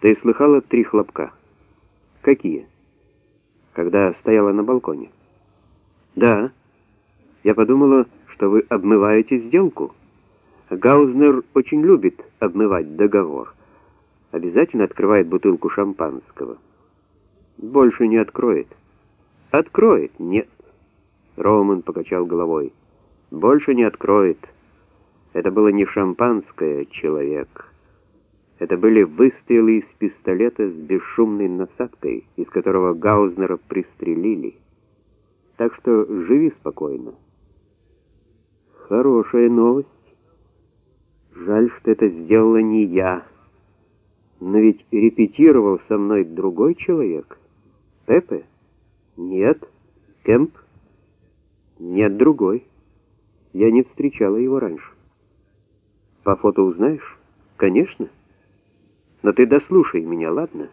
Ты слыхала три хлопка? Какие? Когда стояла на балконе. Да. Я подумала, что вы обмываете сделку. Гаузнер очень любит обмывать договор. Обязательно открывает бутылку шампанского. Больше не откроет. Откроет? Нет. Роман покачал головой. Больше не откроет. Это было не шампанское, человек. Это были выстрелы из пистолета с бесшумной насадкой, из которого Гаузнера пристрелили. Так что живи спокойно. Хорошая новость. Жаль, что это сделала не я. Но ведь репетировал со мной другой человек. Пепе? Нет. Кемп? Нет, другой. Я не встречала его раньше. По фото узнаешь? Конечно. Но ты дослушай меня, ладно?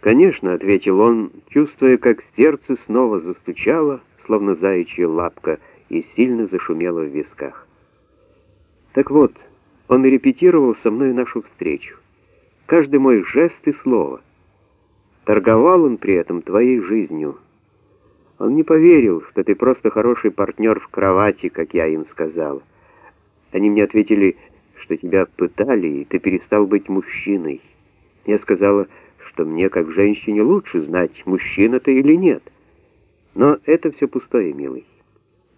Конечно, ответил он, чувствуя, как сердце снова застучало, словно заячья лапка, и сильно зашумело в висках. Так вот, он репетировал со мной нашу встречу. Каждый мой жест и слово. Торговал он при этом твоей жизнью. Он не поверил, что ты просто хороший партнер в кровати, как я им сказал. Они мне ответили, что тебя пытали, и ты перестал быть мужчиной. Я сказала, что мне, как женщине, лучше знать, мужчина ты или нет. Но это все пустое, милый.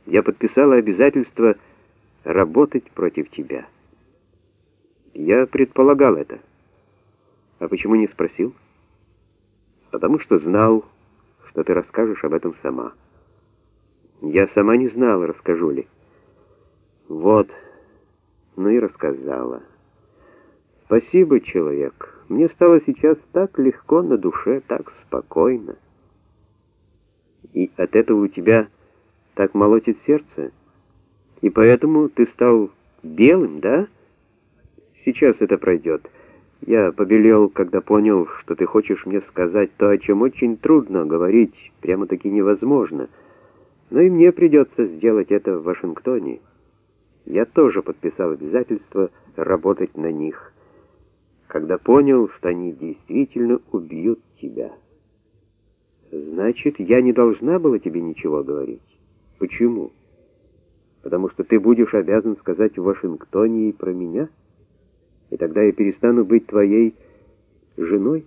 Я подписала обязательство работать против тебя. Я предполагал это. А почему не спросил? Потому что знал, что ты расскажешь об этом сама. Я сама не знала, расскажу ли. Вот, ну и рассказала. Спасибо, человек. Мне стало сейчас так легко на душе, так спокойно. И от этого у тебя так молотит сердце? И поэтому ты стал белым, да? Сейчас это пройдет. Я побелел, когда понял, что ты хочешь мне сказать то, о чем очень трудно говорить, прямо-таки невозможно. Но и мне придется сделать это в Вашингтоне. Я тоже подписал обязательство работать на них, когда понял, что они действительно убьют тебя. Значит, я не должна была тебе ничего говорить. Почему? Потому что ты будешь обязан сказать в Вашингтоне и про меня? и тогда я перестану быть твоей женой?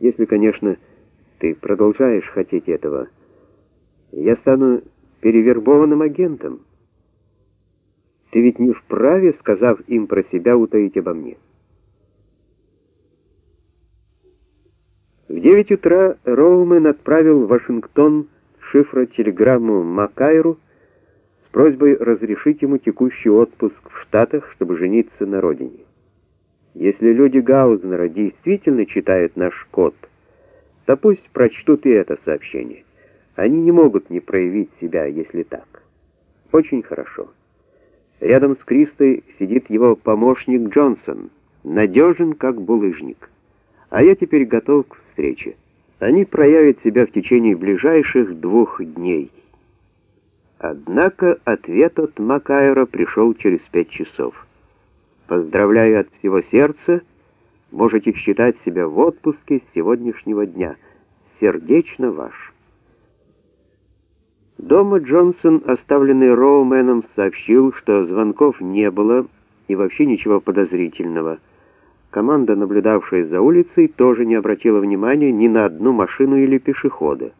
Если, конечно, ты продолжаешь хотеть этого, я стану перевербованным агентом. Ты ведь не вправе, сказав им про себя, утаить обо мне. В 9 утра Роумен отправил в Вашингтон шифротелеграмму Макайру, просьбой разрешить ему текущий отпуск в Штатах, чтобы жениться на родине. Если люди Гаузнера действительно читают наш код, то пусть прочтут и это сообщение. Они не могут не проявить себя, если так. Очень хорошо. Рядом с Кристой сидит его помощник Джонсон, надежен как булыжник. А я теперь готов к встрече. Они проявят себя в течение ближайших двух дней. Однако ответ от Макайра пришел через пять часов. Поздравляю от всего сердца, можете считать себя в отпуске с сегодняшнего дня. Сердечно ваш. Дома Джонсон, оставленный Роуменом, сообщил, что звонков не было и вообще ничего подозрительного. Команда, наблюдавшая за улицей, тоже не обратила внимания ни на одну машину или пешехода.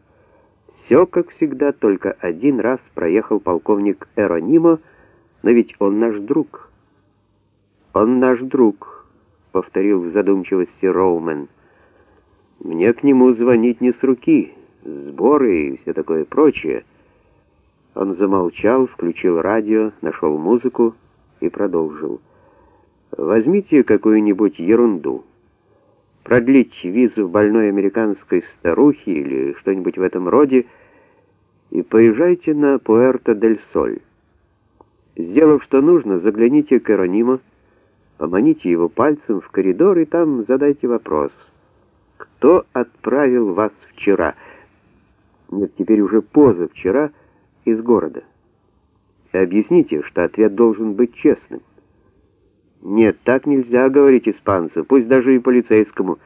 Все, как всегда, только один раз проехал полковник Эронимо, но ведь он наш друг. Он наш друг, повторил в задумчивости Роумен. Мне к нему звонить не с руки, сборы и все такое прочее. Он замолчал, включил радио, нашел музыку и продолжил. Возьмите какую-нибудь ерунду продлить визу больной американской старухи или что-нибудь в этом роде, и поезжайте на Пуэрто-дель-Соль. Сделав что нужно, загляните к Эронимо, поманите его пальцем в коридор и там задайте вопрос. Кто отправил вас вчера? Нет, теперь уже позавчера из города. Объясните, что ответ должен быть честным. Нет, так нельзя говорить испанцу, пусть даже и полицейскому.